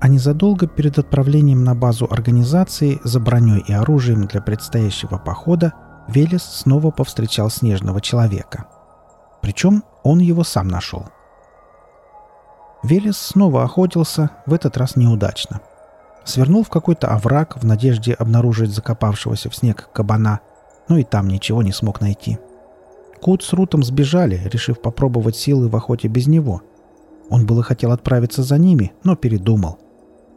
А незадолго перед отправлением на базу организации за броней и оружием для предстоящего похода Велес снова повстречал снежного человека. Причем он его сам нашел. Велес снова охотился, в этот раз неудачно. Свернул в какой-то овраг в надежде обнаружить закопавшегося в снег кабана, но и там ничего не смог найти. Кут с Рутом сбежали, решив попробовать силы в охоте без него. Он было хотел отправиться за ними, но передумал –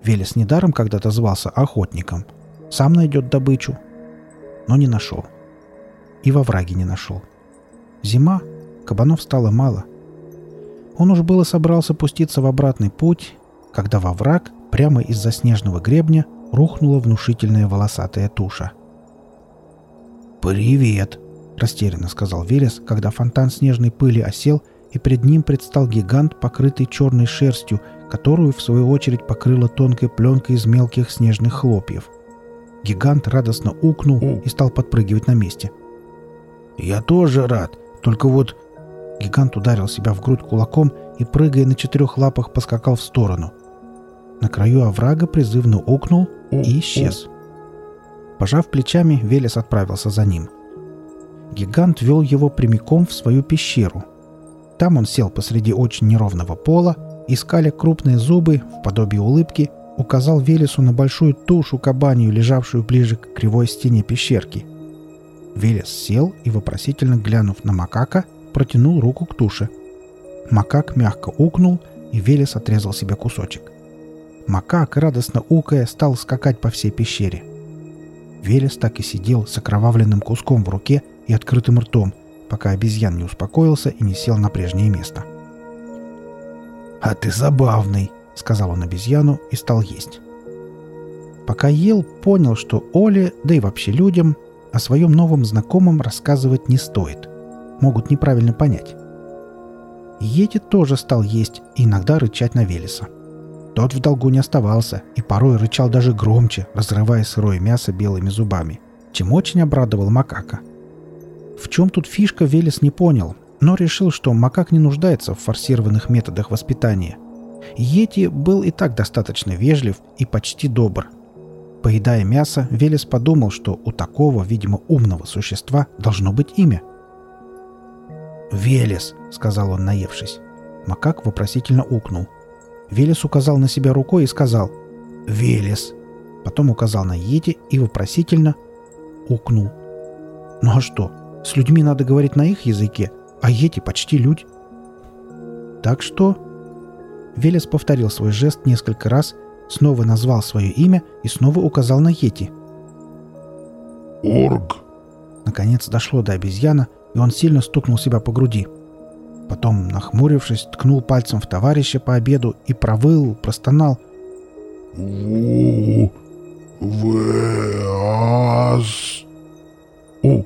Велес недаром когда-то звался охотником. Сам найдет добычу. Но не нашел. И во враге не нашел. Зима, кабанов стало мало. Он уж было собрался пуститься в обратный путь, когда во враг, прямо из-за снежного гребня, рухнула внушительная волосатая туша. «Привет!» — растерянно сказал Велес, когда фонтан снежной пыли осел, и перед ним предстал гигант, покрытый черной шерстью, которую, в свою очередь, покрыла тонкой пленкой из мелких снежных хлопьев. Гигант радостно укнул и стал подпрыгивать на месте. «Я тоже рад, только вот...» Гигант ударил себя в грудь кулаком и, прыгая на четырех лапах, поскакал в сторону. На краю оврага призывно укнул и исчез. Пожав плечами, Велес отправился за ним. Гигант вел его прямиком в свою пещеру. Там он сел посреди очень неровного пола и, скаля крупные зубы в подобие улыбки, указал Велесу на большую тушу кабанию, лежавшую ближе к кривой стене пещерки. Велес сел и, вопросительно глянув на макака, протянул руку к туше. Макак мягко укнул, и Велес отрезал себе кусочек. Макак, радостно укая, стал скакать по всей пещере. Велес так и сидел с окровавленным куском в руке и открытым ртом, пока обезьян не успокоился и не сел на прежнее место. — «А ты забавный», — сказал он обезьяну и стал есть. Пока ел, понял, что Оле, да и вообще людям, о своем новом знакомом рассказывать не стоит. Могут неправильно понять. Йети тоже стал есть и иногда рычать на Велеса. Тот в долгу не оставался и порой рычал даже громче, разрывая сырое мясо белыми зубами, чем очень обрадовал макака. В чем тут фишка, Велес не понял, но решил, что макак не нуждается в форсированных методах воспитания. Йети был и так достаточно вежлив и почти добр. Поедая мясо, Велес подумал, что у такого, видимо, умного существа должно быть имя. «Велес», — сказал он, наевшись. Макак вопросительно укнул. Велес указал на себя рукой и сказал «Велес». Потом указал на Йети и вопросительно укнул. «Ну а что, с людьми надо говорить на их языке, а Йети почти люди. Так что... Велес повторил свой жест несколько раз, снова назвал свое имя и снова указал на Йети. «Орг!» Наконец дошло до обезьяна, и он сильно стукнул себя по груди. Потом, нахмурившись, ткнул пальцем в товарища по обеду и провыл, простонал. «Ву... Веас... У...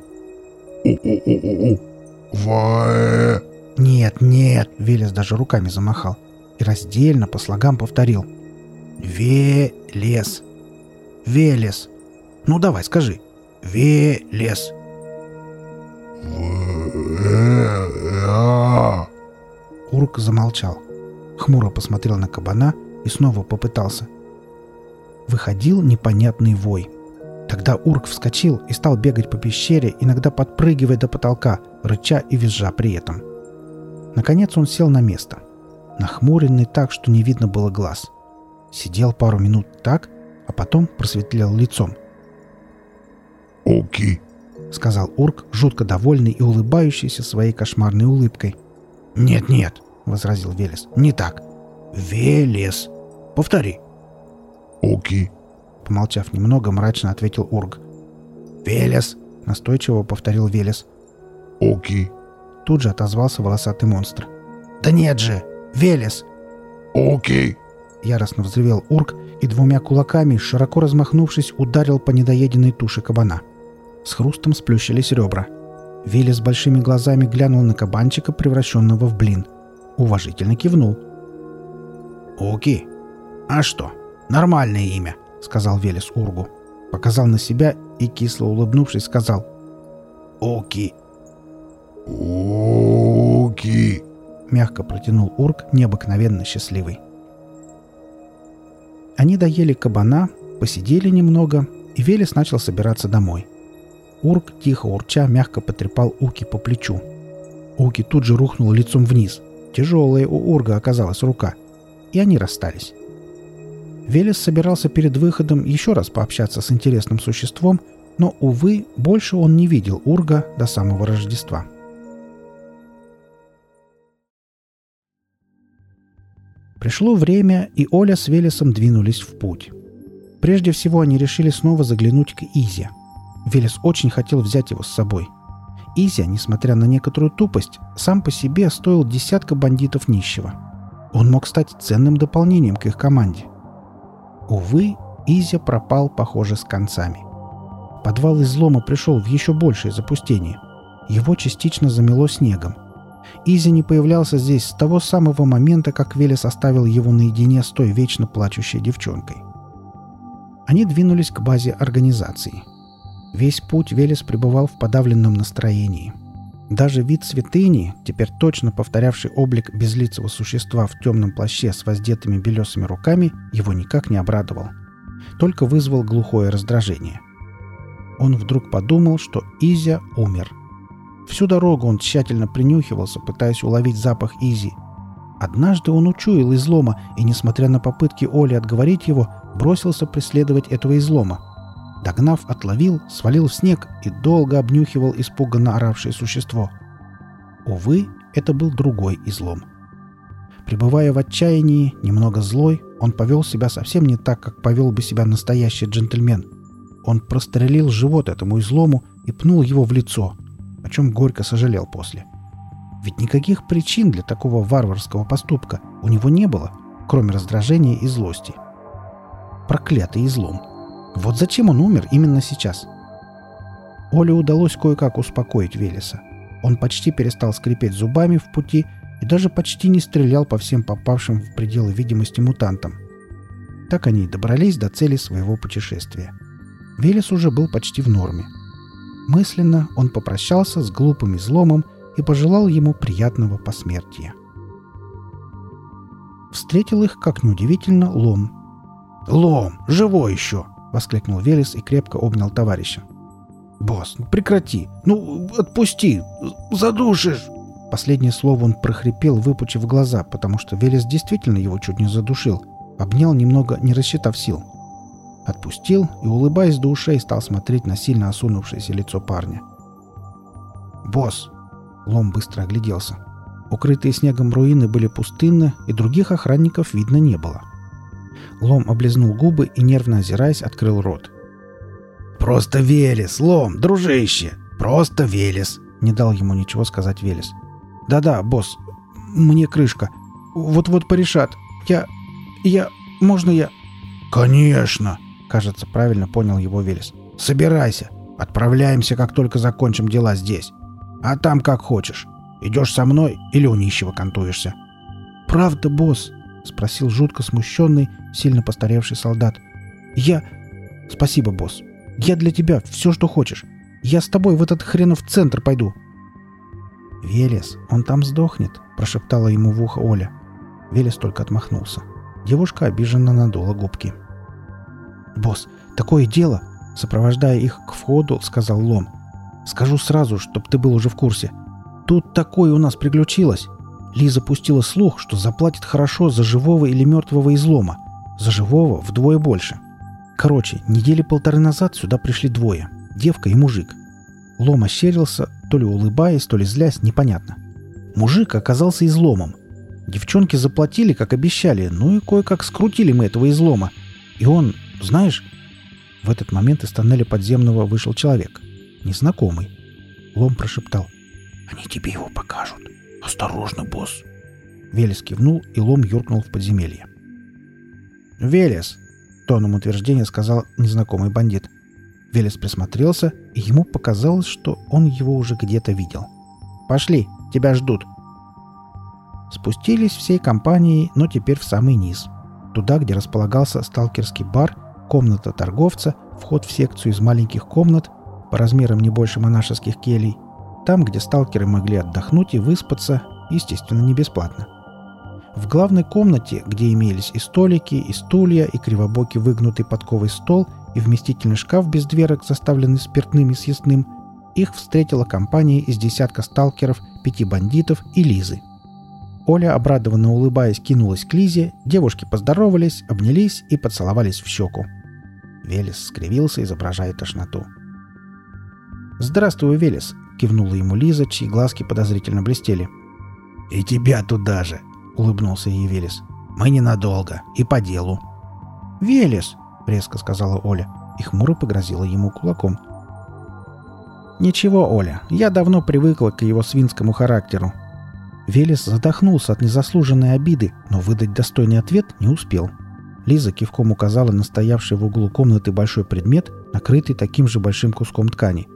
У-у-у-у-у...» Вае... «Нет, нет!» — Велес даже руками замахал. И раздельно по слогам повторил. «Велес! Велес! Ну давай, скажи! Велес!» Урк замолчал. Хмуро посмотрел на кабана и снова попытался. Выходил непонятный вой. Тогда Урк вскочил и стал бегать по пещере, иногда подпрыгивая до потолка, рыча и визжа при этом. Наконец он сел на место. Нахмуренный так, что не видно было глаз. Сидел пару минут так, а потом просветлел лицом. «Оки», — сказал Урк, жутко довольный и улыбающийся своей кошмарной улыбкой. «Нет-нет», — возразил Велес, — «не так. Велес. Повтори». «Оки», Помолчав немного, мрачно ответил Ург. «Велес!» — настойчиво повторил Велес. «Оки!» Тут же отозвался волосатый монстр. «Да нет же! Велес!» «Оки!» Яростно взревел Ург и двумя кулаками, широко размахнувшись, ударил по недоеденной туше кабана. С хрустом сплющились ребра. Велес большими глазами глянул на кабанчика, превращенного в блин. Уважительно кивнул. «Оки! А что? Нормальное имя!» Сказал Велес Ургу. Показал на себя и, кисло улыбнувшись, сказал «Оки». «Оки», — мягко протянул Ург, необыкновенно счастливый. Они доели кабана, посидели немного, и Велес начал собираться домой. Урк, тихо урча, мягко потрепал Уки по плечу. Уки тут же рухнул лицом вниз. Тяжелая у Урга оказалась рука. И они расстались. Велес собирался перед выходом еще раз пообщаться с интересным существом, но, увы, больше он не видел Урга до самого Рождества. Пришло время, и Оля с Велесом двинулись в путь. Прежде всего они решили снова заглянуть к Изе. Велес очень хотел взять его с собой. Изя, несмотря на некоторую тупость, сам по себе стоил десятка бандитов нищего. Он мог стать ценным дополнением к их команде. Увы, Изя пропал, похоже, с концами. Подвал излома пришел в еще большее запустение. Его частично замело снегом. Изи не появлялся здесь с того самого момента, как Велес оставил его наедине с той вечно плачущей девчонкой. Они двинулись к базе организации. Весь путь Велес пребывал в подавленном настроении. Даже вид святыни, теперь точно повторявший облик безлицего существа в темном плаще с воздетыми белесыми руками, его никак не обрадовал. Только вызвал глухое раздражение. Он вдруг подумал, что Изя умер – Всю дорогу он тщательно принюхивался, пытаясь уловить запах Изи. Однажды он учуял излома и, несмотря на попытки Оли отговорить его, бросился преследовать этого излома. Догнав, отловил, свалил в снег и долго обнюхивал испуганно оравшее существо. Увы, это был другой излом. Пребывая в отчаянии, немного злой, он повел себя совсем не так, как повел бы себя настоящий джентльмен. Он прострелил живот этому излому и пнул его в лицо – о чем горько сожалел после. Ведь никаких причин для такого варварского поступка у него не было, кроме раздражения и злости. Проклятый излом. Вот зачем он умер именно сейчас? Оле удалось кое-как успокоить Велеса. Он почти перестал скрипеть зубами в пути и даже почти не стрелял по всем попавшим в пределы видимости мутантам. Так они и добрались до цели своего путешествия. Велес уже был почти в норме – Мысленно он попрощался с глупым изломом и пожелал ему приятного посмертия. Встретил их, как неудивительно, Лом. «Лом! Живой еще!» — воскликнул Велес и крепко обнял товарища. «Босс, ну прекрати! Ну, отпусти! Задушишь!» Последнее слово он прохрипел, выпучив глаза, потому что Велес действительно его чуть не задушил. Обнял немного, не рассчитав сил. Отпустил и, улыбаясь до ушей, стал смотреть на сильно осунувшееся лицо парня. «Босс!» Лом быстро огляделся. Укрытые снегом руины были пустынны, и других охранников видно не было. Лом облизнул губы и, нервно озираясь, открыл рот. «Просто Велес, Лом, дружище! Просто Велес!» Не дал ему ничего сказать Велес. «Да-да, босс, мне крышка. Вот-вот порешат. Я... я... можно я...» «Конечно!» Кажется, правильно понял его Велес. «Собирайся. Отправляемся, как только закончим дела здесь. А там как хочешь. Идешь со мной или у нищего кантуешься?» «Правда, босс?» — спросил жутко смущенный, сильно постаревший солдат. «Я... Спасибо, босс. Я для тебя все, что хочешь. Я с тобой в этот хренов центр пойду». «Велес, он там сдохнет», — прошептала ему в ухо Оля. Велес только отмахнулся. Девушка обиженно надула губки. «Босс, такое дело!» Сопровождая их к входу, сказал Лом. «Скажу сразу, чтоб ты был уже в курсе. Тут такое у нас приключилось. Лиза пустила слух, что заплатит хорошо за живого или мертвого излома. За живого вдвое больше. Короче, недели полторы назад сюда пришли двое. Девка и мужик. Лом ощерился, то ли улыбаясь, то ли злясь, непонятно. Мужик оказался изломом. Девчонки заплатили, как обещали, ну и кое-как скрутили мы этого излома. И он знаешь...» В этот момент из тоннеля подземного вышел человек. Незнакомый. Лом прошептал. «Они тебе его покажут. Осторожно, босс!» Велес кивнул, и Лом юркнул в подземелье. «Велес!» — тоном утверждения сказал незнакомый бандит. Велес присмотрелся, и ему показалось, что он его уже где-то видел. «Пошли, тебя ждут!» Спустились всей компанией, но теперь в самый низ. Туда, где располагался сталкерский бар комната торговца, вход в секцию из маленьких комнат, по размерам не больше монашеских келей, там, где сталкеры могли отдохнуть и выспаться, естественно, не бесплатно. В главной комнате, где имелись и столики, и стулья, и кривобокий выгнутый подковый стол, и вместительный шкаф без дверок, заставленный спиртным и съестным, их встретила компания из десятка сталкеров, пяти бандитов и Лизы. Оля, обрадованно улыбаясь, кинулась к Лизе, девушки поздоровались, обнялись и поцеловались в щеку. Велес скривился, изображая тошноту. «Здравствуй, Велес!» — кивнула ему Лиза, чьи глазки подозрительно блестели. «И тебя туда же!» — улыбнулся ей Велес. «Мы ненадолго и по делу». «Велес!» — резко сказала Оля и хмуро погрозила ему кулаком. «Ничего, Оля, я давно привыкла к его свинскому характеру». Велес задохнулся от незаслуженной обиды, но выдать достойный ответ не успел. Лиза кивком указала на стоявший в углу комнаты большой предмет, накрытый таким же большим куском ткани.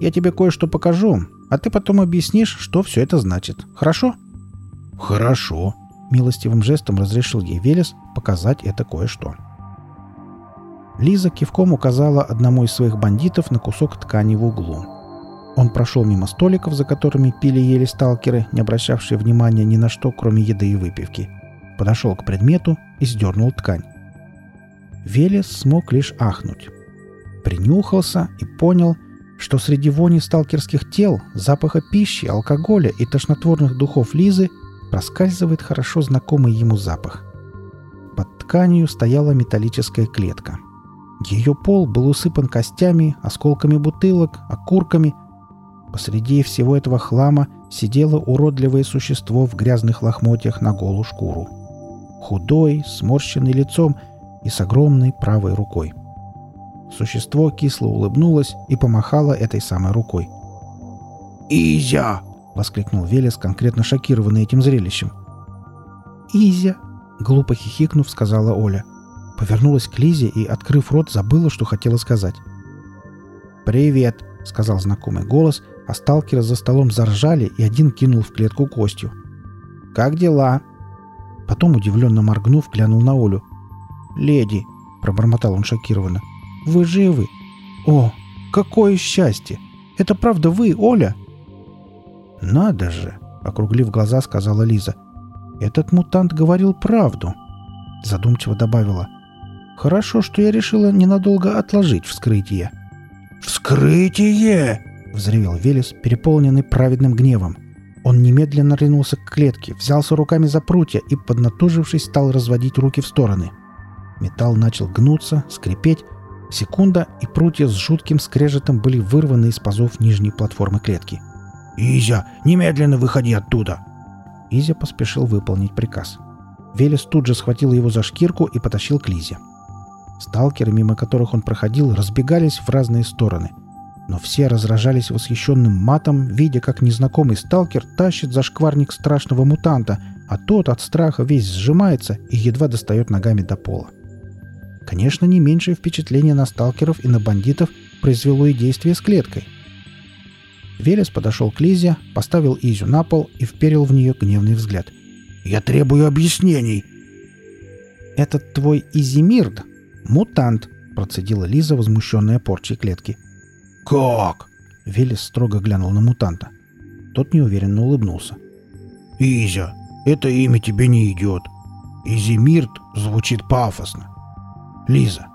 «Я тебе кое-что покажу, а ты потом объяснишь, что все это значит. Хорошо?» «Хорошо», — милостивым жестом разрешил ей Велес показать это кое-что. Лиза кивком указала одному из своих бандитов на кусок ткани в углу. Он прошел мимо столиков, за которыми пили ели сталкеры, не обращавшие внимания ни на что, кроме еды и выпивки. Подошел к предмету и сдернул ткань. Велес смог лишь ахнуть. Принюхался и понял, что среди вони сталкерских тел, запаха пищи, алкоголя и тошнотворных духов Лизы проскальзывает хорошо знакомый ему запах. Под тканью стояла металлическая клетка — ее пол был усыпан костями, осколками бутылок, окурками. Посреди всего этого хлама сидело уродливое существо в грязных лохмотьях на голую шкуру. Худой, сморщенный лицом и с огромной правой рукой. Существо кисло улыбнулось и помахало этой самой рукой. «Изя!» — воскликнул Велес, конкретно шокированный этим зрелищем. «Изя!» — глупо хихикнув, сказала Оля. Повернулась к Лизе и, открыв рот, забыла, что хотела сказать. «Привет!» — сказал знакомый голос, а сталкеры за столом заржали, и один кинул в клетку костью. «Как дела?» Потом, удивленно моргнув, глянул на Олю. «Леди!» — пробормотал он шокированно. «Вы живы? О, какое счастье! Это правда вы, Оля?» «Надо же!» — округлив глаза, сказала Лиза. «Этот мутант говорил правду!» Задумчиво добавила. Хорошо, что я решила ненадолго отложить вскрытие. «Вскрытие!» — взревел Велес, переполненный праведным гневом. Он немедленно ринулся к клетке, взялся руками за прутья и, поднатужившись, стал разводить руки в стороны. Металл начал гнуться, скрипеть. Секунда, и прутья с жутким скрежетом были вырваны из пазов нижней платформы клетки. «Изя, немедленно выходи оттуда!» Изя поспешил выполнить приказ. Велес тут же схватил его за шкирку и потащил к Лизе. Сталкеры, мимо которых он проходил, разбегались в разные стороны. Но все разражались восхищенным матом, видя, как незнакомый сталкер тащит за шкварник страшного мутанта, а тот от страха весь сжимается и едва достает ногами до пола. Конечно, не меньшее впечатление на сталкеров и на бандитов произвело и действие с клеткой. Велес подошел к Лизе, поставил Изю на пол и вперил в нее гневный взгляд. «Я требую объяснений!» «Этот твой Изимирд «Мутант!» — процедила Лиза, возмущенная порчей клетки. «Как?» — Велес строго глянул на мутанта. Тот неуверенно улыбнулся. «Изя, это имя тебе не идет. Изимирт звучит пафосно. Лиза,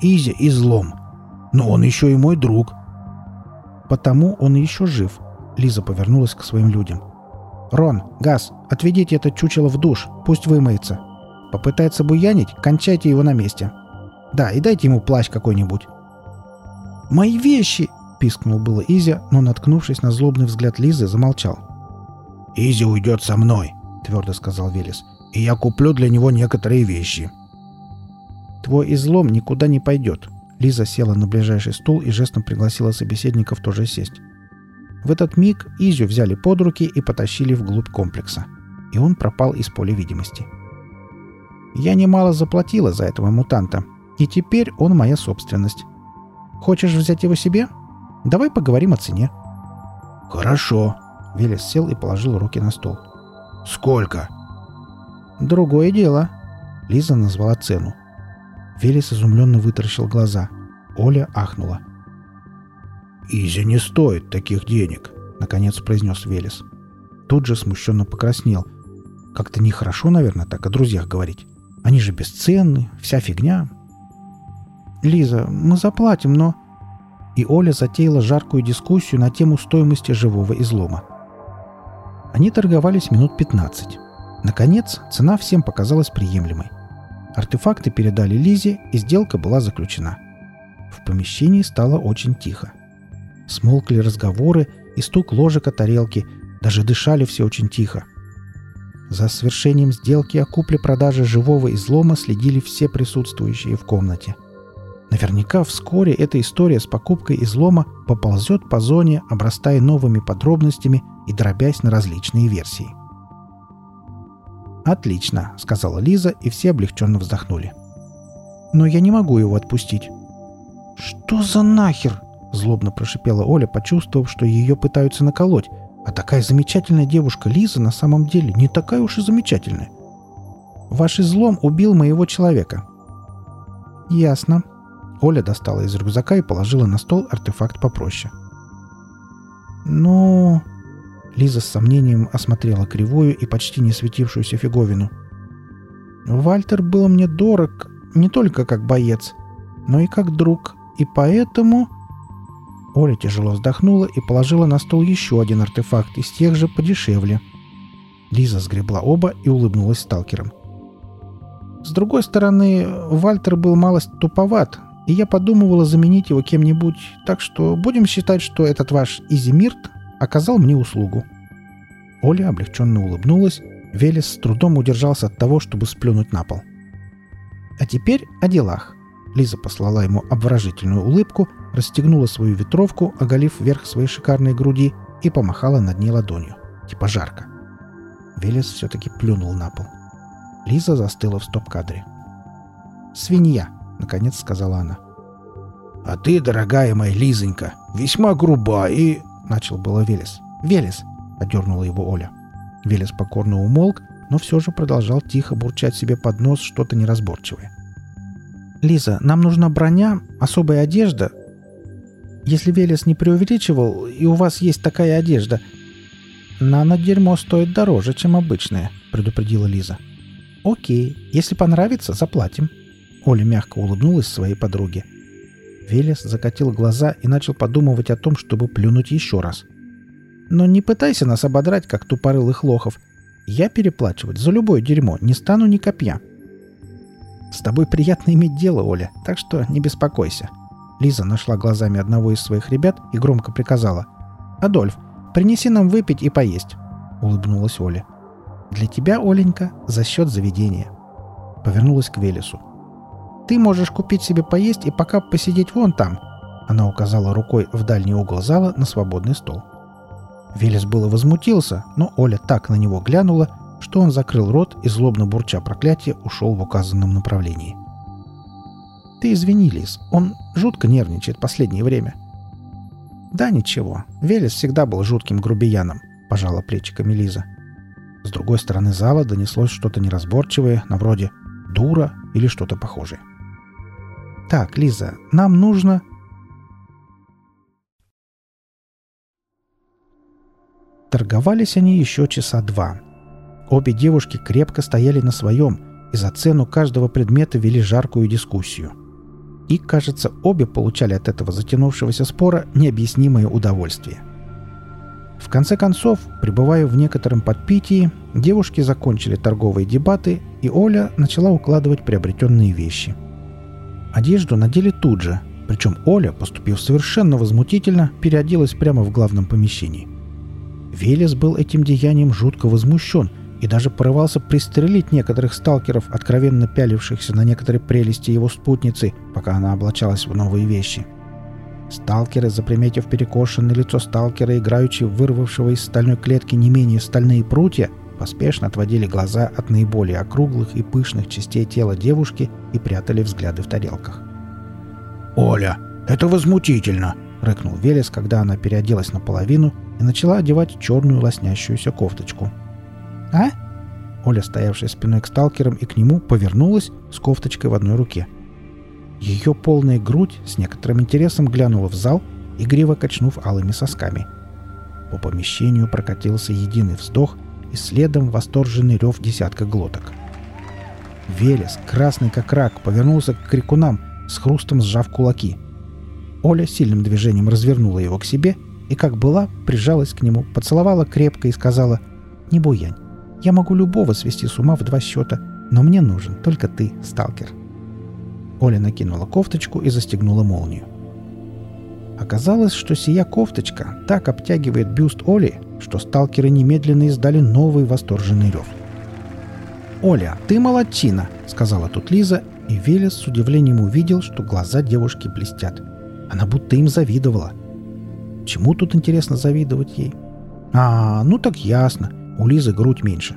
Изя излом, но он еще и мой друг». «Потому он еще жив», — Лиза повернулась к своим людям. «Рон, Газ, отведите это чучело в душ, пусть вымоется. Попытается буянить, кончайте его на месте». Да, и дайте ему плащ какой-нибудь». «Мои вещи!» — пискнул было Изя, но, наткнувшись на злобный взгляд Лизы, замолчал. «Изя уйдет со мной», — твердо сказал Велес, — «и я куплю для него некоторые вещи». «Твой излом никуда не пойдет». Лиза села на ближайший стул и жестом пригласила собеседников тоже сесть. В этот миг Изю взяли под руки и потащили вглубь комплекса. И он пропал из поля видимости. «Я немало заплатила за этого мутанта», и теперь он моя собственность. Хочешь взять его себе? Давай поговорим о цене». «Хорошо». Велес сел и положил руки на стол. «Сколько?» «Другое дело». Лиза назвала цену. Велес изумленно вытаращил глаза. Оля ахнула. «Изя не стоит таких денег», — наконец произнес Велес. Тут же смущенно покраснел. Как-то нехорошо, наверное, так о друзьях говорить. Они же бесценны, вся фигня. «Лиза, мы заплатим, но...» И Оля затеяла жаркую дискуссию на тему стоимости живого излома. Они торговались минут 15. Наконец, цена всем показалась приемлемой. Артефакты передали Лизе, и сделка была заключена. В помещении стало очень тихо. Смолкли разговоры и стук ложек о тарелке, даже дышали все очень тихо. За свершением сделки о купле-продаже живого излома следили все присутствующие в комнате. Наверняка вскоре эта история с покупкой излома поползет по зоне, обрастая новыми подробностями и дробясь на различные версии. «Отлично», — сказала Лиза, и все облегченно вздохнули. «Но я не могу его отпустить». «Что за нахер?» — злобно прошипела Оля, почувствовав, что ее пытаются наколоть, а такая замечательная девушка Лиза на самом деле не такая уж и замечательная. Ваш излом убил моего человека. Ясно. Оля достала из рюкзака и положила на стол артефакт попроще. Ну... Лиза с сомнением осмотрела кривую и почти не светившуюся фиговину. Вальтер был мне дорог не только как боец, но и как друг, и поэтому... Оля тяжело вздохнула и положила на стол еще один артефакт из тех же подешевле. Лиза сгребла оба и улыбнулась сталкером. С другой стороны, Вальтер был малость туповат, и я подумывала заменить его кем-нибудь, так что будем считать, что этот ваш Изимирт оказал мне услугу». Оля облегченно улыбнулась, Велес с трудом удержался от того, чтобы сплюнуть на пол. «А теперь о делах». Лиза послала ему обворожительную улыбку, расстегнула свою ветровку, оголив вверх своей шикарной груди и помахала над ней ладонью. Типа жарко. Велес все-таки плюнул на пол. Лиза застыла в стоп-кадре. «Свинья», — наконец сказала она. «А ты, дорогая моя Лизонька, весьма груба и...» — начал было Велес. «Велес!» — одернула его Оля. Велес покорно умолк, но все же продолжал тихо бурчать себе под нос что-то неразборчивое. «Лиза, нам нужна броня, особая одежда, если Велес не преувеличивал, и у вас есть такая одежда, нано-дерьмо стоит дороже, чем обычное», — предупредила Лиза. «Окей, если понравится, заплатим». Оля мягко улыбнулась своей подруге. Велес закатил глаза и начал подумывать о том, чтобы плюнуть еще раз. «Но не пытайся нас ободрать, как тупорылых лохов. Я переплачивать за любое дерьмо не стану ни копья». «С тобой приятно иметь дело, Оля, так что не беспокойся», Лиза нашла глазами одного из своих ребят и громко приказала. «Адольф, принеси нам выпить и поесть», — улыбнулась Оля. «Для тебя, Оленька, за счет заведения». Повернулась к Велесу. «Ты можешь купить себе поесть и пока посидеть вон там», — она указала рукой в дальний угол зала на свободный стол. Велес было возмутился, но Оля так на него глянула, что он закрыл рот и, злобно бурча проклятие, ушел в указанном направлении. — ты извини, Лиз, он жутко нервничает последнее время. Да ничего, Велес всегда был жутким грубияном, пожала плечиками Лиза. С другой стороны зала донеслось что-то неразборчивое, на вроде «дура» или что-то похожее. «Так, Лиза, нам нужно...» Торговались они еще часа два. Обе девушки крепко стояли на своем и за цену каждого предмета вели жаркую дискуссию – и, кажется, обе получали от этого затянувшегося спора необъяснимое удовольствие. В конце концов, пребывая в некотором подпитии, девушки закончили торговые дебаты, и Оля начала укладывать приобретенные вещи. Одежду надели тут же, причем Оля, поступив совершенно возмутительно, переоделась прямо в главном помещении. Велес был этим деянием жутко возмущен и даже порывался пристрелить некоторых сталкеров, откровенно пялившихся на некоторые прелести его спутницы, пока она облачалась в новые вещи. Сталкеры, заприметив перекошенное лицо сталкера, играючи вырвавшего из стальной клетки не менее стальные прутья, поспешно отводили глаза от наиболее округлых и пышных частей тела девушки и прятали взгляды в тарелках. «Оля, это возмутительно!» — рыкнул Велес, когда она переоделась наполовину и начала одевать черную лоснящуюся кофточку — «А?» Оля, стоявшая спиной к сталкерам и к нему, повернулась с кофточкой в одной руке. Ее полная грудь с некоторым интересом глянула в зал, игриво качнув алыми сосками. По помещению прокатился единый вздох, и следом восторженный рев десятка глоток. Велес, красный как рак, повернулся к крикунам, с хрустом сжав кулаки. Оля сильным движением развернула его к себе и, как была, прижалась к нему, поцеловала крепко и сказала «Не буянь, я могу любого свести с ума в два счета, но мне нужен только ты, сталкер». Оля накинула кофточку и застегнула молнию. Оказалось, что сия кофточка так обтягивает бюст Оли, что сталкеры немедленно издали новый восторженный рев. «Оля, ты молодчина!» — сказала тут Лиза, и Велес с удивлением увидел, что глаза девушки блестят. Она будто им завидовала. Чему тут интересно завидовать ей? А, ну так ясно. У Лизы грудь меньше.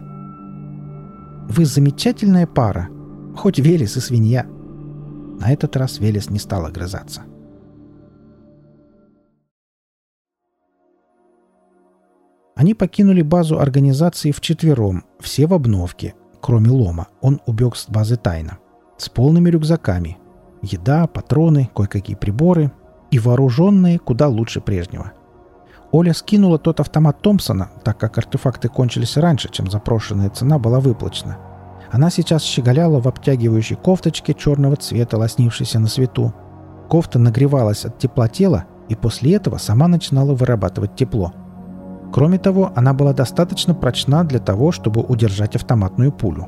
Вы замечательная пара. Хоть Велес и свинья. На этот раз Велес не стал огрызаться. Они покинули базу организации вчетвером, все в обновке, кроме Лома. Он убег с базы тайно. С полными рюкзаками. Еда, патроны, кое-какие приборы. И вооруженные куда лучше прежнего. Оля скинула тот автомат Томпсона, так как артефакты кончились раньше, чем запрошенная цена была выплачена. Она сейчас щеголяла в обтягивающей кофточке черного цвета, лоснившейся на свету. Кофта нагревалась от тепла тела, и после этого сама начинала вырабатывать тепло – Кроме того, она была достаточно прочна для того, чтобы удержать автоматную пулю.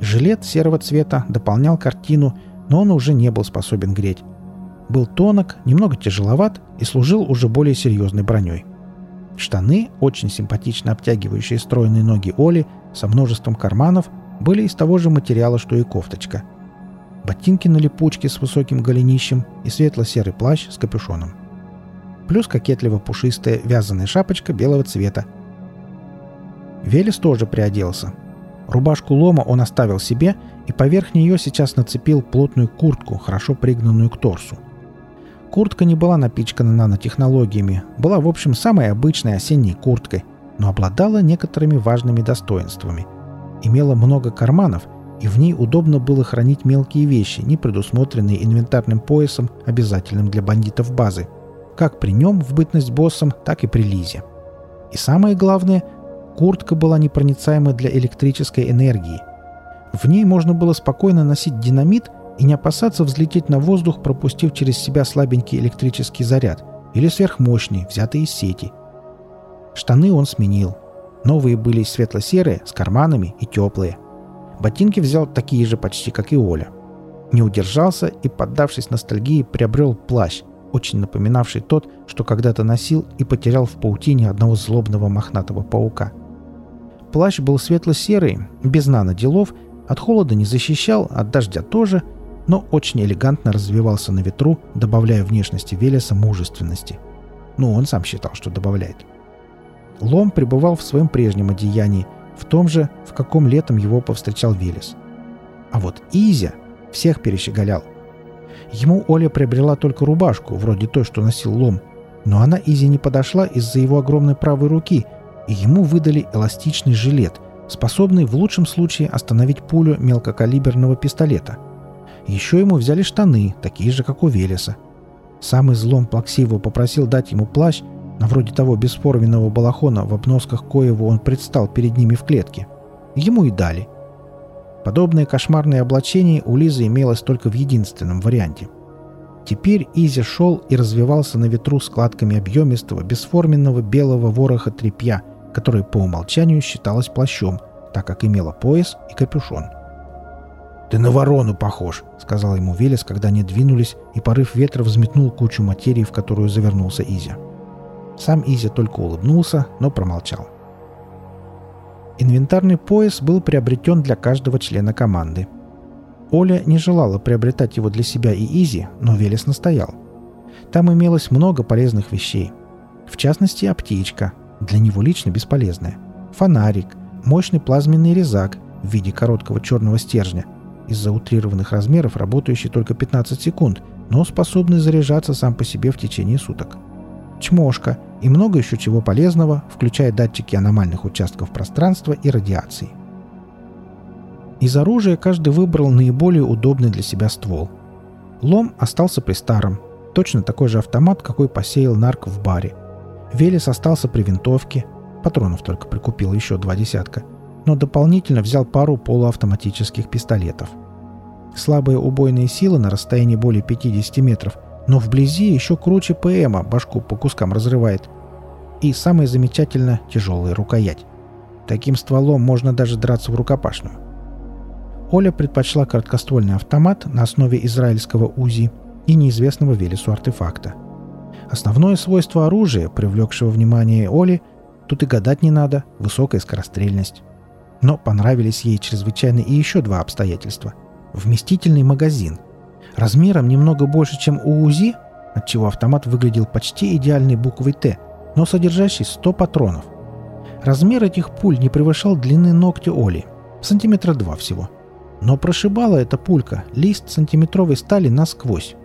Жилет серого цвета дополнял картину, но он уже не был способен греть. Был тонок, немного тяжеловат и служил уже более серьезной броней. Штаны, очень симпатично обтягивающие стройные ноги Оли, со множеством карманов, были из того же материала, что и кофточка. Ботинки на липучке с высоким голенищем и светло-серый плащ с капюшоном плюс кокетливо пушистая вязаная шапочка белого цвета. Велес тоже приоделся. Рубашку лома он оставил себе и поверх нее сейчас нацепил плотную куртку, хорошо пригнанную к торсу. Куртка не была напичкана нанотехнологиями, была, в общем, самой обычной осенней курткой, но обладала некоторыми важными достоинствами. Имела много карманов, и в ней удобно было хранить мелкие вещи, не предусмотренные инвентарным поясом, обязательным для бандитов базы – как при нем в бытность боссом, так и при Лизе. И самое главное, куртка была непроницаема для электрической энергии. В ней можно было спокойно носить динамит и не опасаться взлететь на воздух, пропустив через себя слабенький электрический заряд или сверхмощный, взятый из сети. Штаны он сменил. Новые были светло-серые, с карманами и теплые. Ботинки взял такие же почти, как и Оля. Не удержался и, поддавшись ностальгии, приобрел плащ – очень напоминавший тот, что когда-то носил и потерял в паутине одного злобного мохнатого паука. Плащ был светло-серый, без наноделов, от холода не защищал, от дождя тоже, но очень элегантно развивался на ветру, добавляя внешности Велеса мужественности. Ну, он сам считал, что добавляет. Лом пребывал в своем прежнем одеянии, в том же, в каком летом его повстречал Велес. А вот Изя всех перещеголял. Ему Оля приобрела только рубашку, вроде той, что носил Лом, но она Изи не подошла из-за его огромной правой руки, и ему выдали эластичный жилет, способный в лучшем случае остановить пулю мелкокалиберного пистолета. Еще ему взяли штаны, такие же, как у Велеса. Самый злом плаксиво попросил дать ему плащ, на вроде того бесформенного балахона, в обносках коего он предстал перед ними в клетке. Ему и дали – Подобное кошмарное облачение у Лизы имелось только в единственном варианте. Теперь Изи шел и развивался на ветру складками объемистого, бесформенного белого вороха тряпья, который по умолчанию считалось плащом, так как имело пояс и капюшон. «Ты на ворону похож», — сказал ему Велес, когда они двинулись, и порыв ветра взметнул кучу материи, в которую завернулся Изи. Сам Изи только улыбнулся, но промолчал. Инвентарный пояс был приобретен для каждого члена команды. Оля не желала приобретать его для себя и Изи, но Велес настоял. Там имелось много полезных вещей. В частности, аптечка, для него лично бесполезная, фонарик, мощный плазменный резак в виде короткого черного стержня, из-за утрированных размеров работающий только 15 секунд, но способный заряжаться сам по себе в течение суток. Чмошка – и много еще чего полезного, включая датчики аномальных участков пространства и радиации. Из оружия каждый выбрал наиболее удобный для себя ствол. Лом остался при старом, точно такой же автомат, какой посеял нарк в баре. Велес остался при винтовке, Патронов только прикупил еще два десятка. Но дополнительно взял пару полуавтоматических пистолетов. Слабые убойные силы на расстоянии более 50 метров, но вблизи еще круче ПМа башку по кускам разрывает. И самое замечательно – тяжелая рукоять. Таким стволом можно даже драться в рукопашную. Оля предпочла короткоствольный автомат на основе израильского УЗИ и неизвестного Велесу артефакта. Основное свойство оружия, привлекшего внимание Оли, тут и гадать не надо – высокая скорострельность. Но понравились ей чрезвычайно и еще два обстоятельства. Вместительный магазин. Размером немного больше, чем у УЗИ, отчего автомат выглядел почти идеальной буквой «Т», но содержащий 100 патронов. Размер этих пуль не превышал длины ногтя Оли, сантиметра два всего. Но прошибала эта пулька лист сантиметровой стали насквозь.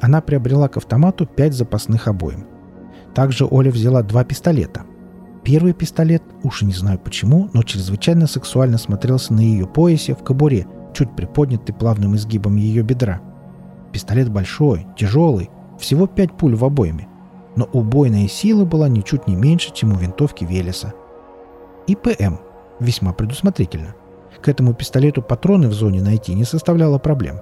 Она приобрела к автомату пять запасных обоим. Также Оля взяла два пистолета. Первый пистолет, уж не знаю почему, но чрезвычайно сексуально смотрелся на ее поясе в кобуре, чуть приподнятый плавным изгибом ее бедра. Пистолет большой, тяжелый, всего пять пуль в обойме. Но убойная сила была ничуть не меньше, чем у винтовки Велеса. И ПМ. Весьма предусмотрительно. К этому пистолету патроны в зоне найти не составляло проблем.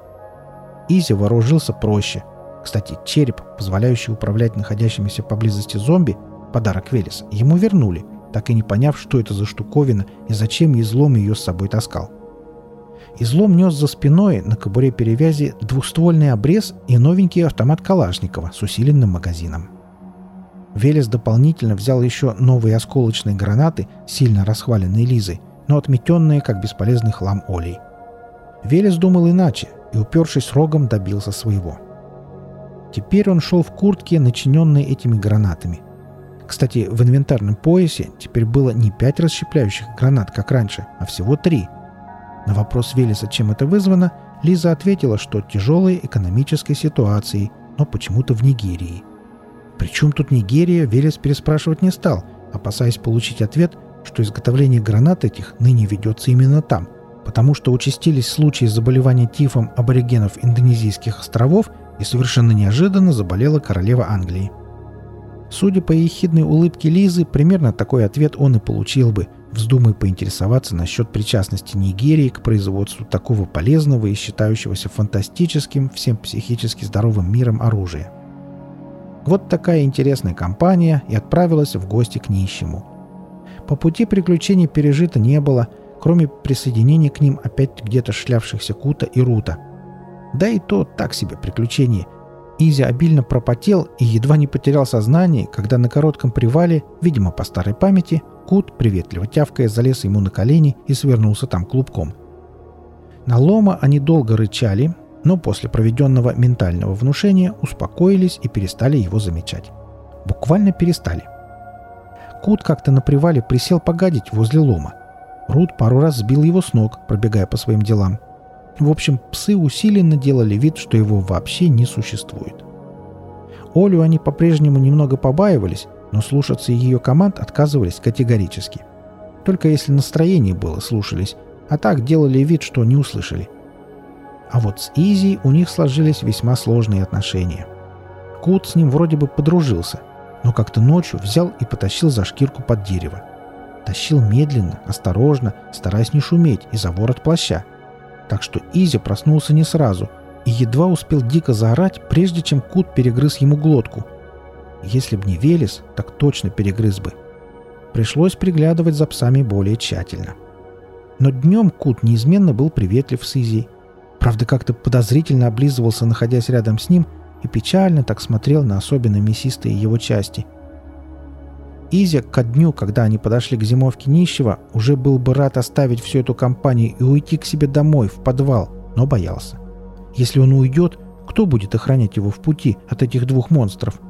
Изи вооружился проще. Кстати, череп, позволяющий управлять находящимися поблизости зомби, подарок Велеса, ему вернули, так и не поняв, что это за штуковина и зачем излом ее с собой таскал. Излом нес за спиной на кобуре перевязи двухствольный обрез и новенький автомат Калашникова с усиленным магазином. Велес дополнительно взял еще новые осколочные гранаты, сильно расхваленные Лизой, но отметенные как бесполезный хлам Олей. Велес думал иначе и, упершись рогом, добился своего. Теперь он шел в куртке, начиненной этими гранатами. Кстати, в инвентарном поясе теперь было не пять расщепляющих гранат, как раньше, а всего три. На вопрос Велеса, чем это вызвано, Лиза ответила, что тяжелой экономической ситуацией, но почему-то в Нигерии – причем тут Нигерия, Велес переспрашивать не стал, опасаясь получить ответ, что изготовление гранат этих ныне ведется именно там, потому что участились случаи заболевания тифом аборигенов индонезийских островов и совершенно неожиданно заболела королева Англии. Судя по ехидной улыбке Лизы, примерно такой ответ он и получил бы, вздумай поинтересоваться насчет причастности Нигерии к производству такого полезного и считающегося фантастическим всем психически здоровым миром оружия. Вот такая интересная компания и отправилась в гости к нищему. По пути приключений пережито не было, кроме присоединения к ним опять где-то шлявшихся Кута и Рута. Да и то так себе приключение. Изя обильно пропотел и едва не потерял сознание, когда на коротком привале, видимо по старой памяти, Кут, приветливо тявкая, залез ему на колени и свернулся там клубком. На лома они долго рычали, но после проведенного ментального внушения успокоились и перестали его замечать. Буквально перестали. Кут как-то на привале присел погадить возле лома. Рут пару раз сбил его с ног, пробегая по своим делам. В общем, псы усиленно делали вид, что его вообще не существует. Олю они по-прежнему немного побаивались, но слушаться ее команд отказывались категорически. Только если настроение было, слушались, а так делали вид, что не услышали – а вот с Изи у них сложились весьма сложные отношения. Кут с ним вроде бы подружился, но как-то ночью взял и потащил за шкирку под дерево. Тащил медленно, осторожно, стараясь не шуметь и за ворот плаща. Так что Изи проснулся не сразу и едва успел дико заорать, прежде чем Кут перегрыз ему глотку. Если б не Велес, так точно перегрыз бы. Пришлось приглядывать за псами более тщательно. Но днем Кут неизменно был приветлив с Изи Правда, как-то подозрительно облизывался, находясь рядом с ним, и печально так смотрел на особенно мясистые его части. Изя ко дню, когда они подошли к зимовке нищего, уже был бы рад оставить всю эту компанию и уйти к себе домой, в подвал, но боялся. Если он уйдет, кто будет охранять его в пути от этих двух монстров?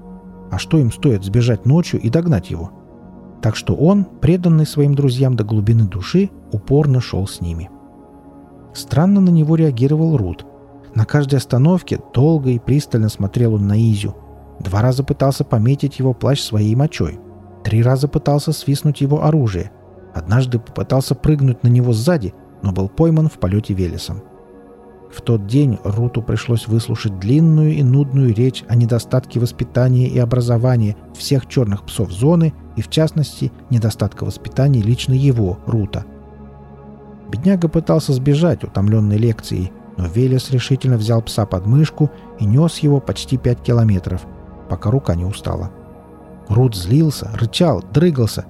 А что им стоит сбежать ночью и догнать его? Так что он, преданный своим друзьям до глубины души, упорно шел с ними. — Странно на него реагировал Рут. На каждой остановке долго и пристально смотрел он на Изю. Два раза пытался пометить его плащ своей мочой. Три раза пытался свистнуть его оружие. Однажды попытался прыгнуть на него сзади, но был пойман в полете Велесом. В тот день Руту пришлось выслушать длинную и нудную речь о недостатке воспитания и образования всех черных псов зоны и, в частности, недостатка воспитания лично его, Рута. Бедняга пытался сбежать, утомленной лекцией, но Велес решительно взял пса под мышку и нес его почти пять километров, пока рука не устала. Рут злился, рычал, дрыгался.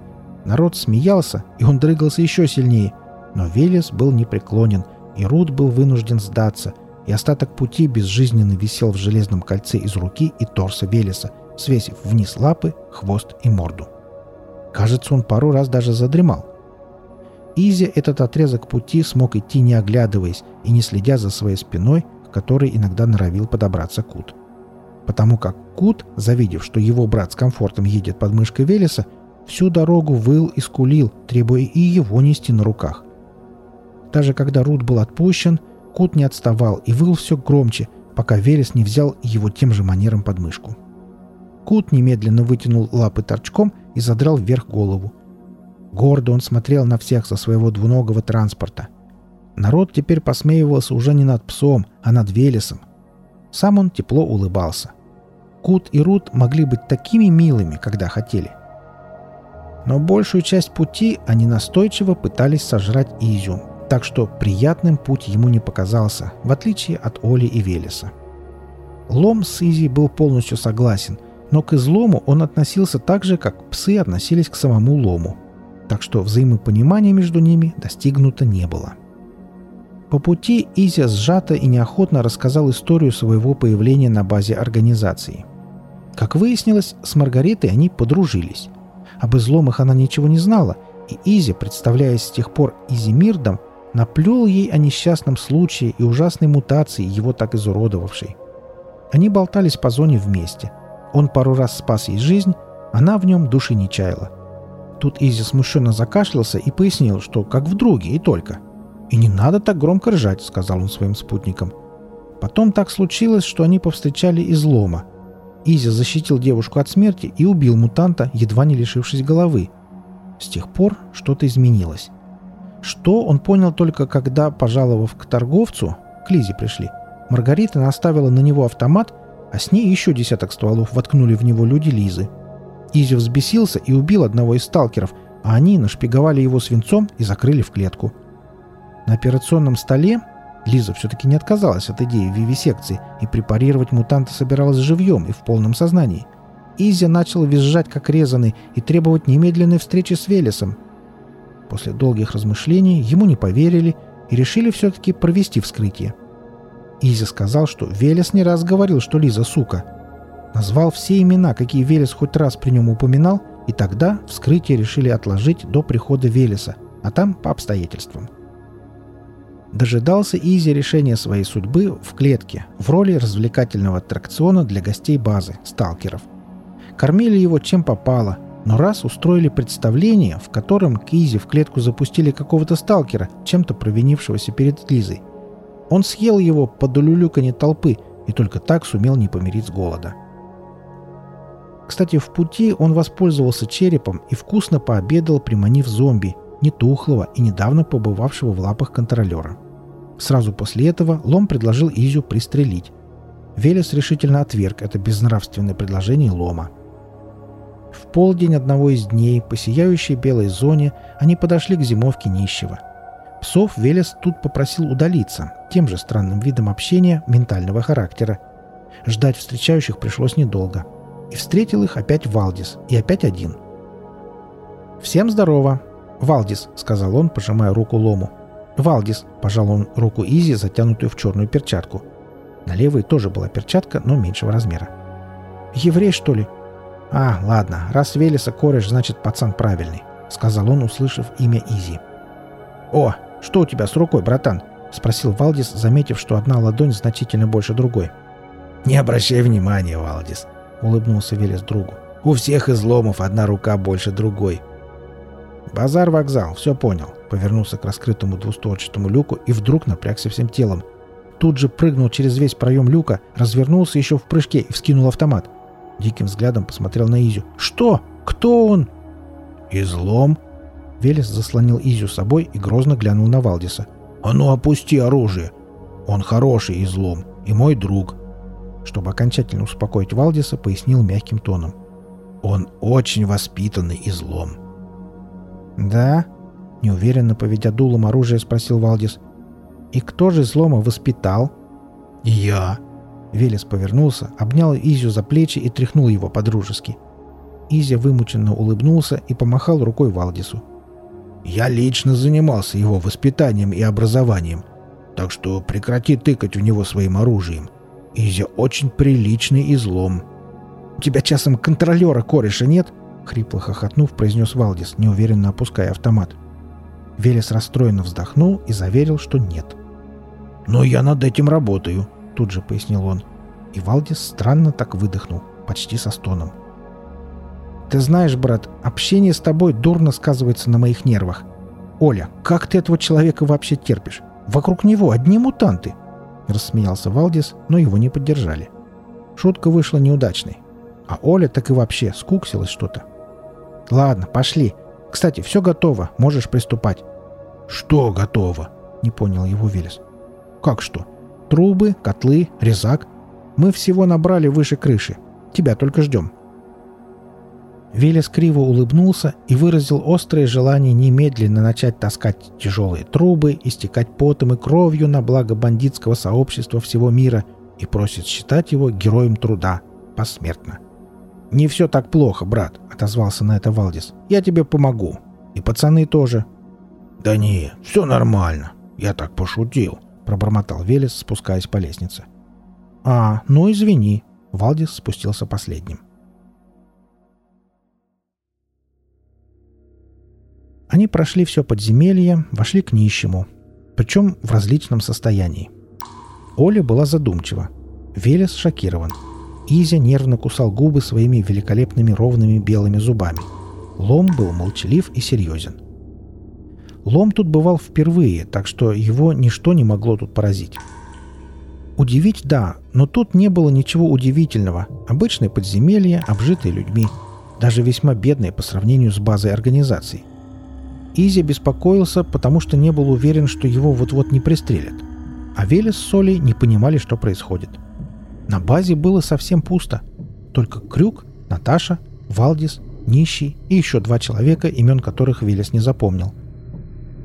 Народ смеялся, и он дрыгался еще сильнее. Но Велес был непреклонен, и Рут был вынужден сдаться, и остаток пути безжизненно висел в железном кольце из руки и торса Велеса, свесив вниз лапы, хвост и морду. Кажется, он пару раз даже задремал. Изи этот отрезок пути смог идти не оглядываясь и не следя за своей спиной, к которой иногда норовил подобраться Кут. Потому как Кут, завидев, что его брат с комфортом едет под мышкой Велеса, всю дорогу выл и скулил, требуя и его нести на руках. Даже когда Рут был отпущен, Кут не отставал и выл все громче, пока Велес не взял его тем же манером под мышку. Кут немедленно вытянул лапы торчком и задрал вверх голову. Гордо он смотрел на всех со своего двуногого транспорта. Народ теперь посмеивался уже не над псом, а над Велесом. Сам он тепло улыбался. Кут и Рут могли быть такими милыми, когда хотели. Но большую часть пути они настойчиво пытались сожрать Изю, так что приятным путь ему не показался, в отличие от Оли и Велеса. Лом с Изи был полностью согласен, но к излому он относился так же, как псы относились к самому лому – так что взаимопонимания между ними достигнуто не было. По пути Изя сжато и неохотно рассказал историю своего появления на базе организации. Как выяснилось, с Маргаритой они подружились. Об изломах она ничего не знала, и Изя, представляясь с тех пор Изимирдом, наплел ей о несчастном случае и ужасной мутации, его так изуродовавшей. Они болтались по зоне вместе. Он пару раз спас ей жизнь, она в нем души не чаяла – Тут Изи смущенно закашлялся и пояснил, что как в друге и только. «И не надо так громко ржать», — сказал он своим спутникам. Потом так случилось, что они повстречали излома. Изи защитил девушку от смерти и убил мутанта, едва не лишившись головы. С тех пор что-то изменилось. Что он понял только когда, пожаловав к торговцу, к Лизе пришли, Маргарита наставила на него автомат, а с ней еще десяток стволов воткнули в него люди Лизы — Изи взбесился и убил одного из сталкеров, а они нашпиговали его свинцом и закрыли в клетку. На операционном столе Лиза все-таки не отказалась от идеи вивисекции и препарировать мутанта собиралась живьем и в полном сознании. Изи начал визжать как резанный и требовать немедленной встречи с Велесом. После долгих размышлений ему не поверили и решили все-таки провести вскрытие. Изи сказал, что Велес не раз говорил, что Лиза сука – Назвал все имена, какие Велес хоть раз при нем упоминал, и тогда вскрытие решили отложить до прихода Велеса, а там по обстоятельствам. Дожидался Изи решения своей судьбы в клетке, в роли развлекательного аттракциона для гостей базы, сталкеров. Кормили его чем попало, но раз устроили представление, в котором к Изи в клетку запустили какого-то сталкера, чем-то провинившегося перед Лизой. Он съел его под улюлюканье толпы и только так сумел не помирить с голода. Кстати, в пути он воспользовался черепом и вкусно пообедал, приманив зомби, нетухлого и недавно побывавшего в лапах контролера. Сразу после этого Лом предложил Изю пристрелить. Велес решительно отверг это безнравственное предложение Лома. В полдень одного из дней по сияющей белой зоне они подошли к зимовке нищего. Псов Велес тут попросил удалиться, тем же странным видом общения ментального характера. Ждать встречающих пришлось недолго – и встретил их опять Валдис, и опять один. «Всем здорово!» «Валдис», — сказал он, пожимая руку Лому. «Валдис», — пожал он руку Изи, затянутую в черную перчатку. На левой тоже была перчатка, но меньшего размера. «Еврей, что ли?» «А, ладно, раз Велеса кореш, значит, пацан правильный», — сказал он, услышав имя Изи. «О, что у тебя с рукой, братан?» — спросил Валдис, заметив, что одна ладонь значительно больше другой. «Не обращай внимания, Валдис», — улыбнулся Велес другу. «У всех изломов одна рука больше другой». «Базар-вокзал, все понял», — повернулся к раскрытому двустворчатому люку и вдруг напрягся всем телом. Тут же прыгнул через весь проем люка, развернулся еще в прыжке и вскинул автомат. Диким взглядом посмотрел на Изю. «Что? Кто он?» «Излом?» Велес заслонил Изю собой и грозно глянул на Валдиса. «А ну опусти оружие! Он хороший излом и мой друг. Чтобы окончательно успокоить Валдиса, пояснил мягким тоном. Он очень воспитанный и злом». «Да?» — неуверенно поведя дулом оружие, спросил Валдис. «И кто же злома воспитал?» «Я». Велес повернулся, обнял Изю за плечи и тряхнул его по-дружески. Изя вымученно улыбнулся и помахал рукой Валдису. «Я лично занимался его воспитанием и образованием, так что прекрати тыкать у него своим оружием. Изя очень приличный и злом». «У тебя часом контролера кореша нет?» — хрипло хохотнув, произнес Валдис, неуверенно опуская автомат. Велес расстроенно вздохнул и заверил, что нет. «Но я над этим работаю», — тут же пояснил он. И Валдис странно так выдохнул, почти со стоном. «Ты знаешь, брат, общение с тобой дурно сказывается на моих нервах. Оля, как ты этого человека вообще терпишь? Вокруг него одни мутанты!» Рассмеялся Валдис, но его не поддержали. Шутка вышла неудачной. А Оля так и вообще скуксилась что-то. «Ладно, пошли. Кстати, все готово, можешь приступать». «Что готово?» — не понял его Велес. «Как что? Трубы, котлы, резак. Мы всего набрали выше крыши. Тебя только ждем». Велес криво улыбнулся и выразил острое желание немедленно начать таскать тяжелые трубы, истекать потом и кровью на благо бандитского сообщества всего мира и просит считать его героем труда посмертно. «Не все так плохо, брат», — отозвался на это Валдис. «Я тебе помогу. И пацаны тоже». «Да не, все нормально. Я так пошутил», — пробормотал Велес, спускаясь по лестнице. «А, ну извини». Валдис спустился последним. Они прошли все подземелье, вошли к нищему, причем в различном состоянии. Оля была задумчива. Велес шокирован. Изя нервно кусал губы своими великолепными ровными белыми зубами. Лом был молчалив и серьезен. Лом тут бывал впервые, так что его ничто не могло тут поразить. Удивить – да, но тут не было ничего удивительного. Обычное подземелье, обжитые людьми. Даже весьма бедное по сравнению с базой организации. Изи беспокоился, потому что не был уверен, что его вот-вот не пристрелят. А Велес с Солей не понимали, что происходит. На базе было совсем пусто. Только Крюк, Наташа, Валдис, Нищий и еще два человека, имен которых Велес не запомнил.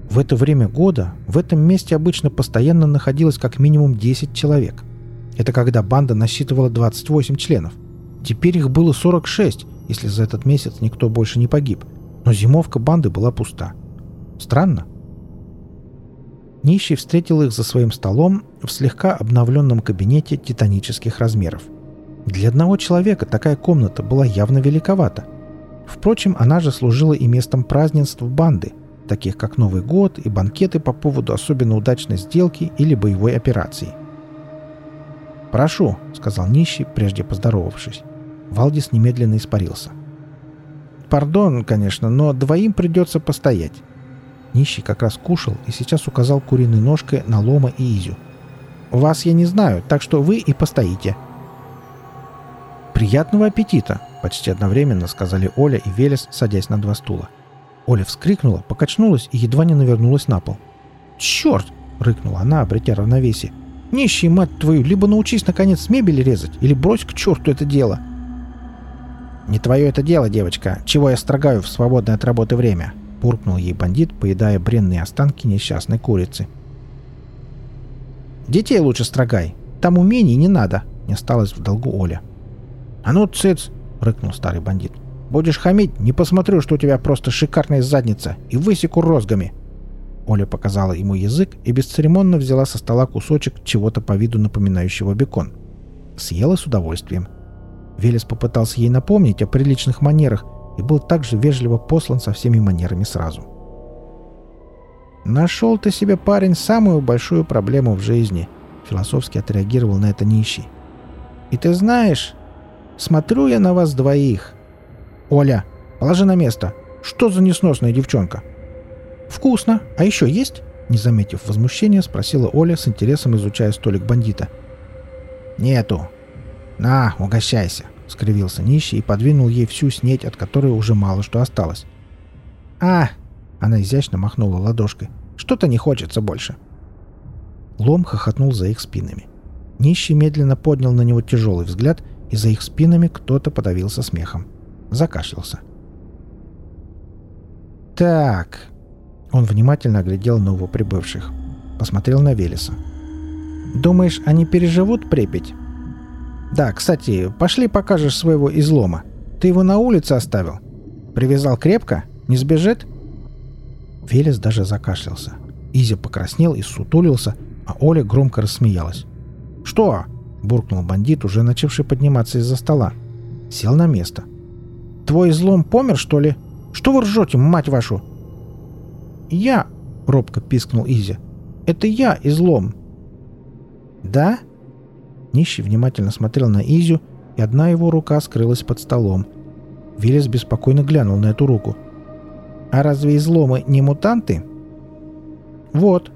В это время года в этом месте обычно постоянно находилось как минимум 10 человек. Это когда банда насчитывала 28 членов. Теперь их было 46, если за этот месяц никто больше не погиб – но зимовка банды была пуста. Странно. Нищий встретил их за своим столом в слегка обновленном кабинете титанических размеров. Для одного человека такая комната была явно великовата. Впрочем, она же служила и местом празднеств банды, таких как Новый год и банкеты по поводу особенно удачной сделки или боевой операции. «Прошу», — сказал нищий, прежде поздоровавшись. Валдис немедленно испарился. Пардон, конечно, но двоим придется постоять. Нищий как раз кушал и сейчас указал куриной ножкой на Лома и Изю. «Вас я не знаю, так что вы и постоите». «Приятного аппетита!» — почти одновременно сказали Оля и Велес, садясь на два стула. Оля вскрикнула, покачнулась и едва не навернулась на пол. «Черт!» — рыкнула она, обретя равновесие. «Нищий, мать твою, либо научись, наконец, мебель резать, или брось к черту это дело!» «Не твое это дело, девочка. Чего я строгаю в свободное от работы время?» — буркнул ей бандит, поедая бренные останки несчастной курицы. «Детей лучше строгай. Там умений не надо», — не осталось в долгу Оля. «А ну, цыц!» — рыкнул старый бандит. «Будешь хамить, не посмотрю, что у тебя просто шикарная задница, и высеку розгами!» Оля показала ему язык и бесцеремонно взяла со стола кусочек чего-то по виду напоминающего бекон. Съела с удовольствием — Велес попытался ей напомнить о приличных манерах и был также вежливо послан со всеми манерами сразу. «Нашел ты себе, парень, самую большую проблему в жизни», — философски отреагировал на это нищий. «И ты знаешь, смотрю я на вас двоих. Оля, положи на место. Что за несносная девчонка?» «Вкусно. А еще есть?» Не заметив возмущения, спросила Оля с интересом, изучая столик бандита. «Нету. «На, угощайся!» — скривился нищий и подвинул ей всю снеть, от которой уже мало что осталось. «А!» — она изящно махнула ладошкой. «Что-то не хочется больше!» Лом хохотнул за их спинами. Нищий медленно поднял на него тяжелый взгляд, и за их спинами кто-то подавился смехом. Закашлялся. «Так...» Он внимательно оглядел новоприбывших. Посмотрел на Велеса. «Думаешь, они переживут Припять?» «Да, кстати, пошли покажешь своего излома. Ты его на улице оставил? Привязал крепко? Не сбежит?» Велес даже закашлялся. Изя покраснел и сутулился, а Оля громко рассмеялась. «Что?» — буркнул бандит, уже начавший подниматься из-за стола. Сел на место. «Твой излом помер, что ли? Что вы ржете, мать вашу?» «Я!» — робко пискнул Изя. «Это я, излом!» «Да?» Нищий внимательно смотрел на Изю, и одна его рука скрылась под столом. Виллис беспокойно глянул на эту руку. «А разве изломы не мутанты?» «Вот».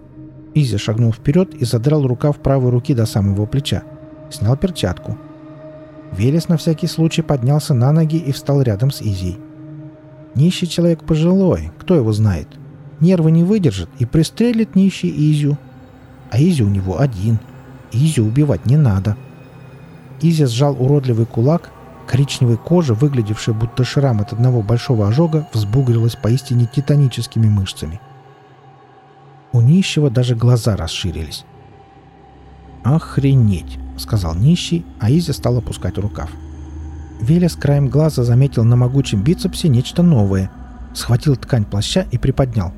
Изя шагнул вперед и задрал рукав правой руки до самого плеча. Снял перчатку. Велес на всякий случай поднялся на ноги и встал рядом с Изей. Нищий человек пожилой, кто его знает. Нервы не выдержит и пристрелит нищий Изю. А Изю у него один. Изю убивать не надо. Изя сжал уродливый кулак, коричневая кожа, выглядевшая будто шрам от одного большого ожога, взбугрилась поистине титаническими мышцами. У нищего даже глаза расширились. «Охренеть!» — сказал нищий, а Изя стал опускать рукав. Веля краем глаза заметил на могучем бицепсе нечто новое. Схватил ткань плаща и приподнял.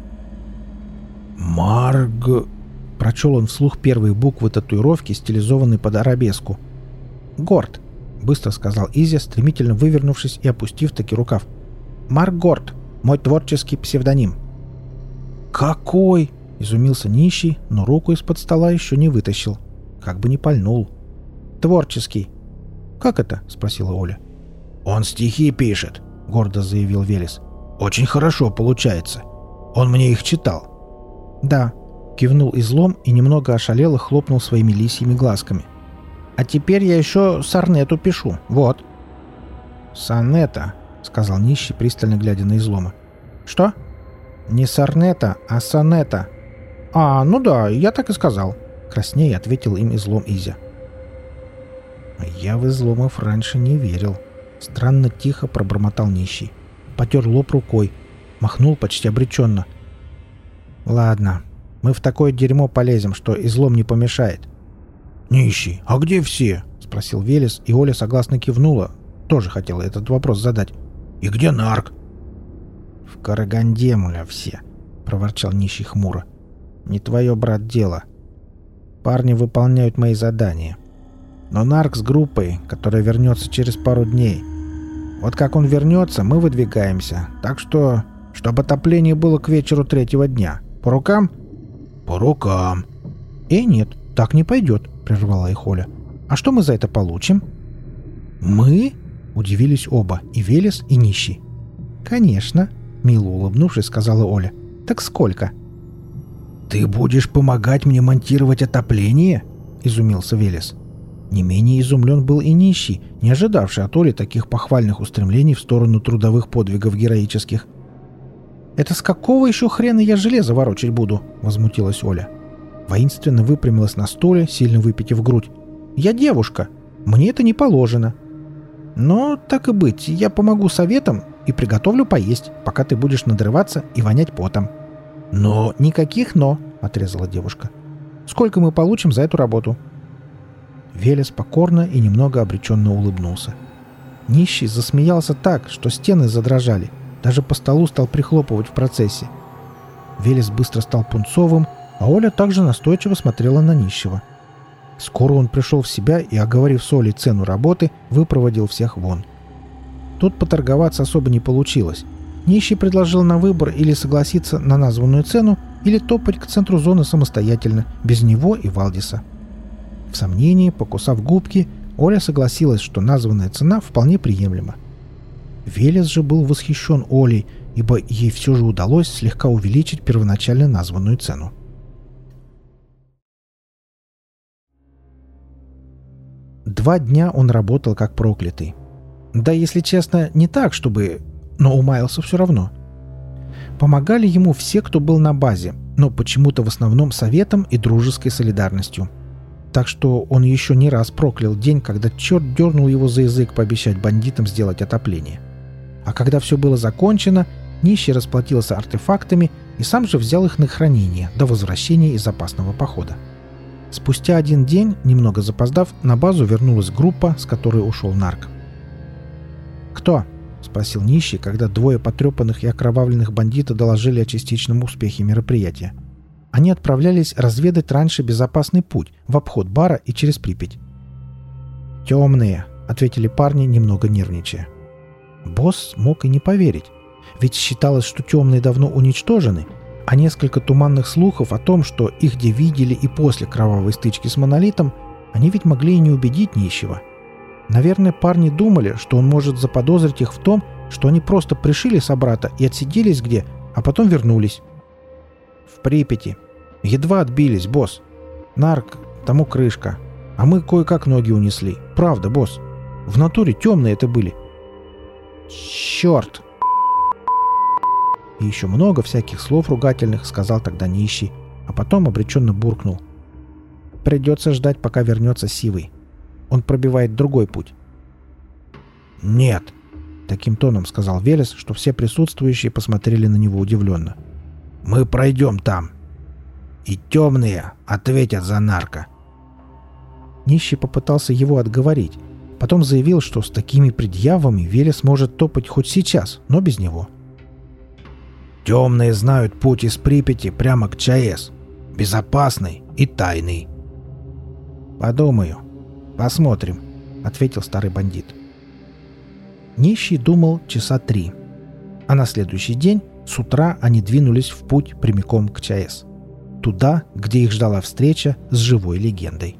«Марг...» — прочел он вслух первые буквы татуировки, стилизованной под арабеску. «Горд», — быстро сказал Изя, стремительно вывернувшись и опустив таки рукав. «Марк Горд, мой творческий псевдоним». «Какой?» — изумился нищий, но руку из-под стола еще не вытащил. Как бы не пальнул. «Творческий». «Как это?» — спросила Оля. «Он стихи пишет», — гордо заявил Велес. «Очень хорошо получается. Он мне их читал». «Да», — кивнул излом и немного ошалело хлопнул своими лисьими глазками. «А теперь я еще сорнету пишу. Вот». «Сонета», — сказал нищий, пристально глядя на излома. «Что?» «Не сорнета, а сонета». «А, ну да, я так и сказал», — краснее ответил им излом Изя. «Я в изломов раньше не верил», Странно тихо пробормотал нищий. Потер лоб рукой. Махнул почти обреченно. «Ладно, мы в такое дерьмо полезем, что излом не помешает». «Нищий, а где все?» — спросил Велес, и Оля согласно кивнула. Тоже хотела этот вопрос задать. «И где нарк?» «В Караганде, муля, все», — проворчал нищий хмуро. «Не твое, брат, дело. Парни выполняют мои задания. Но нарк с группой, которая вернется через пару дней. Вот как он вернется, мы выдвигаемся. Так что, чтобы отопление было к вечеру третьего дня. По рукам? По рукам. Э, нет, так не пойдет, прервала их Оля. А что мы за это получим? Мы? Удивились оба, и Велес, и Нищий. Конечно, мило улыбнувшись, сказала Оля. Так сколько? Ты будешь помогать мне монтировать отопление? Изумился Велес. Не менее изумлен был и нищий, не ожидавший от Оли таких похвальных устремлений в сторону трудовых подвигов героических. «Это с какого еще хрена я железо ворочать буду?» — возмутилась Оля. Воинственно выпрямилась на стуле, сильно выпитив грудь. «Я девушка. Мне это не положено. Но, так и быть, я помогу советам и приготовлю поесть, пока ты будешь надрываться и вонять потом». «Но...» «Никаких «но», — отрезала девушка. «Сколько мы получим за эту работу?» Велес покорно и немного обреченно улыбнулся. Нищий засмеялся так, что стены задрожали. Даже по столу стал прихлопывать в процессе. Велес быстро стал пунцовым, а Оля также настойчиво смотрела на нищего. Скоро он пришел в себя и, оговорив с Олей цену работы, выпроводил всех вон. Тут поторговаться особо не получилось. Нищий предложил на выбор или согласиться на названную цену, или топать к центру зоны самостоятельно, без него и Валдиса. В сомнении, покусав губки, Оля согласилась, что названная цена вполне приемлема. Велес же был восхищен Олей, ибо ей все же удалось слегка увеличить первоначально названную цену. Два дня он работал как проклятый. Да, если честно, не так, чтобы... Но умаялся все равно. Помогали ему все, кто был на базе, но почему-то в основном советом и дружеской солидарностью – так что он еще не раз проклял день, когда черт дернул его за язык пообещать бандитам сделать отопление. А когда все было закончено, нищий расплатился артефактами и сам же взял их на хранение до возвращения из опасного похода. Спустя один день, немного запоздав, на базу вернулась группа, с которой ушел нарк. «Кто?» — спросил нищий, когда двое потрепанных и окровавленных бандитов доложили о частичном успехе мероприятия. Они отправлялись разведать раньше безопасный путь, в обход бара и через Припять. «Темные», — ответили парни, немного нервничая. Босс мог и не поверить. Ведь считалось, что темные давно уничтожены, а несколько туманных слухов о том, что их где видели и после кровавой стычки с монолитом, они ведь могли и не убедить нищего. Наверное, парни думали, что он может заподозрить их в том, что они просто пришили собрата и отсиделись где, а потом вернулись. В Припяти. Едва отбились, босс. Нарк, тому крышка. А мы кое-как ноги унесли. Правда, босс. В натуре темные это были. Черт! И еще много всяких слов ругательных сказал тогда нищий, а потом обреченно буркнул. Придется ждать, пока вернется Сивый. Он пробивает другой путь. «Нет!» — таким тоном сказал Велес, что все присутствующие посмотрели на него удивленно. «Мы пройдем там. И темные ответят за нарко». Нищий попытался его отговорить, потом заявил, что с такими предъявами Велес может топать хоть сейчас, но без него. Темные знают путь из Припяти прямо к ЧАЭС. Безопасный и тайный. «Подумаю. Посмотрим», — ответил старый бандит. Нищий думал часа три. А на следующий день с утра они двинулись в путь прямиком к ЧАЭС. Туда, где их ждала встреча с живой легендой.